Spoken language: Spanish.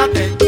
Espérate.